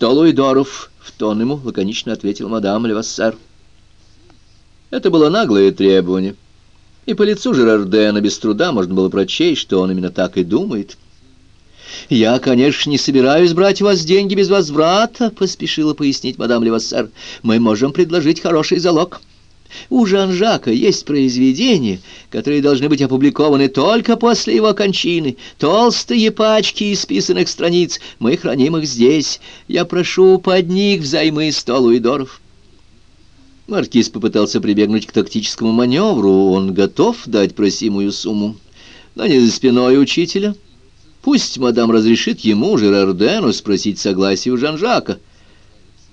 «Сто луидоров», — в тон ему лаконично ответил мадам Левассер. Это было наглое требование. И по лицу Жерардена без труда можно было прочесть, что он именно так и думает. «Я, конечно, не собираюсь брать у вас деньги без возврата», — поспешила пояснить мадам Левассер. «Мы можем предложить хороший залог». У Жан-Жака есть произведения, которые должны быть опубликованы только после его кончины. Толстые пачки исписанных страниц. Мы храним их здесь. Я прошу под них взаймы сто луидоров. Маркиз попытался прибегнуть к тактическому маневру. Он готов дать просимую сумму, но не за спиной учителя. Пусть мадам разрешит ему, Жерардену, спросить согласие у Жан-Жака.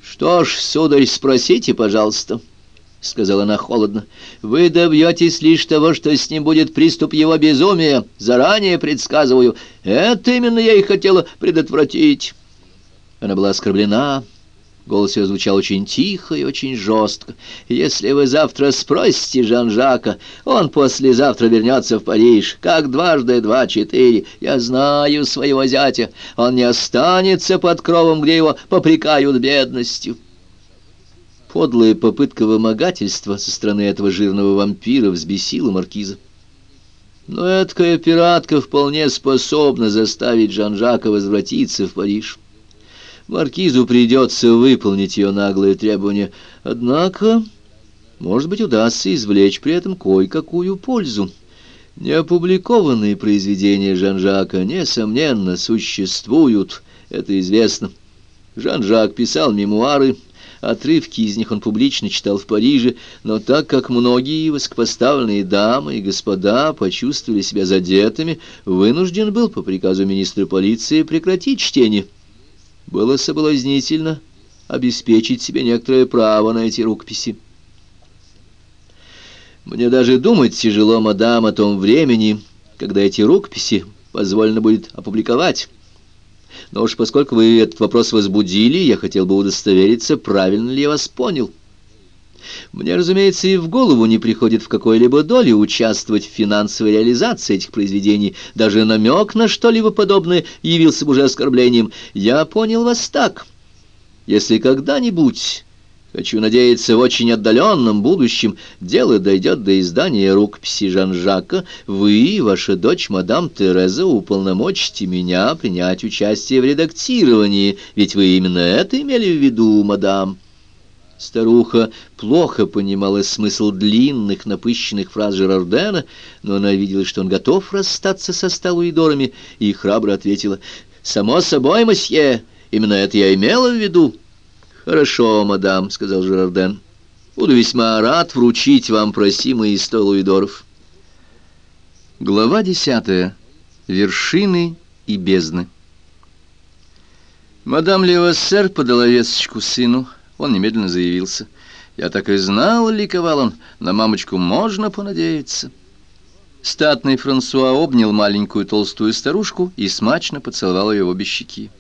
«Что ж, сударь, спросите, пожалуйста». — сказала она холодно, — «вы добьетесь лишь того, что с ним будет приступ его безумия. Заранее предсказываю. Это именно я и хотела предотвратить». Она была оскорблена. Голос ее звучал очень тихо и очень жестко. «Если вы завтра спросите Жан-Жака, он послезавтра вернется в Париж. Как дважды два — четыре. Я знаю своего зятя. Он не останется под кровом, где его попрекают бедностью». Подлая попытка вымогательства со стороны этого жирного вампира взбесила маркиза. Но эта пиратка вполне способна заставить Жан-Жака возвратиться в Париж. Маркизу придется выполнить ее наглые требования, однако, может быть, удастся извлечь при этом кое-какую пользу. Неопубликованные произведения Жан-Жака, несомненно, существуют, это известно. Жан-Жак писал мемуары, Отрывки из них он публично читал в Париже, но так как многие высокопоставленные дамы и господа почувствовали себя задетыми, вынужден был по приказу министра полиции прекратить чтение. Было соблазнительно обеспечить себе некоторое право на эти рукописи. Мне даже думать тяжело, мадам, о том времени, когда эти рукописи позволено будет опубликовать. Но уж поскольку вы этот вопрос возбудили, я хотел бы удостовериться, правильно ли я вас понял. Мне, разумеется, и в голову не приходит в какой-либо доле участвовать в финансовой реализации этих произведений. Даже намек на что-либо подобное явился бы уже оскорблением. Я понял вас так. Если когда-нибудь Хочу надеяться, в очень отдаленном будущем дело дойдет до издания рукописи Жан-Жака. Вы и ваша дочь, мадам Тереза, уполномочите меня принять участие в редактировании, ведь вы именно это имели в виду, мадам». Старуха плохо понимала смысл длинных напыщенных фраз Жерардена, но она видела, что он готов расстаться со сталуидорами, и храбро ответила, «Само собой, мосье, именно это я имела в виду». «Хорошо, мадам», — сказал Жерарден. «Буду весьма рад вручить вам просимые сто луидоров». Глава десятая. Вершины и бездны. Мадам Левассер подала весточку сыну. Он немедленно заявился. «Я так и знал», — ликовал он, — «на мамочку можно понадеяться». Статный Франсуа обнял маленькую толстую старушку и смачно поцеловал ее в обе щеки.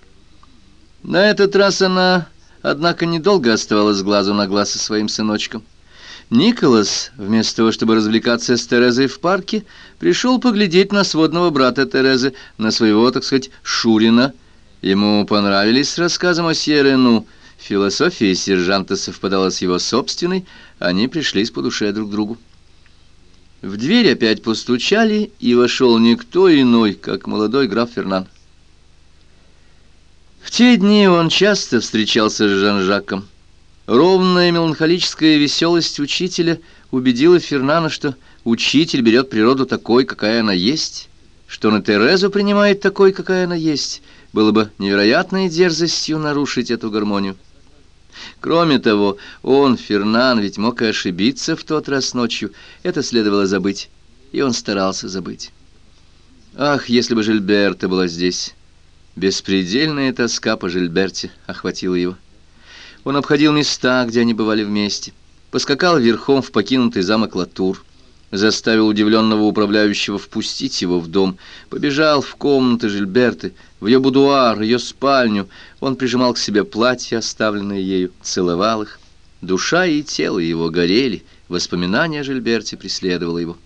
На этот раз она Однако недолго оставалась глазу на глаз со своим сыночком. Николас, вместо того, чтобы развлекаться с Терезой в парке, пришел поглядеть на сводного брата Терезы, на своего, так сказать, Шурина. Ему понравились рассказы мосье Рену. Философия сержанта совпадала с его собственной, они пришлись по душе друг другу. В дверь опять постучали, и вошел никто иной, как молодой граф Фернан. Те дни он часто встречался с Жан-Жаком. Ровная меланхолическая веселость учителя убедила Фернана, что учитель берет природу такой, какая она есть, что и Терезу принимает такой, какая она есть. Было бы невероятной дерзостью нарушить эту гармонию. Кроме того, он, Фернан, ведь мог и ошибиться в тот раз ночью. Это следовало забыть, и он старался забыть. Ах, если бы Жильберта была здесь! Беспредельная тоска по Жильберте охватила его. Он обходил места, где они бывали вместе, поскакал верхом в покинутый замок Латур, заставил удивленного управляющего впустить его в дом, побежал в комнаты Жильберты, в ее будуар, ее спальню. Он прижимал к себе платья, оставленные ею, целовал их. Душа и тело его горели, воспоминания о Жильберте преследовало его.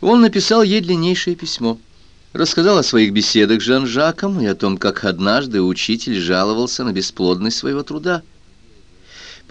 Он написал ей длиннейшее письмо — Рассказал о своих беседах с Жан-Жаком и о том, как однажды учитель жаловался на бесплодность своего труда —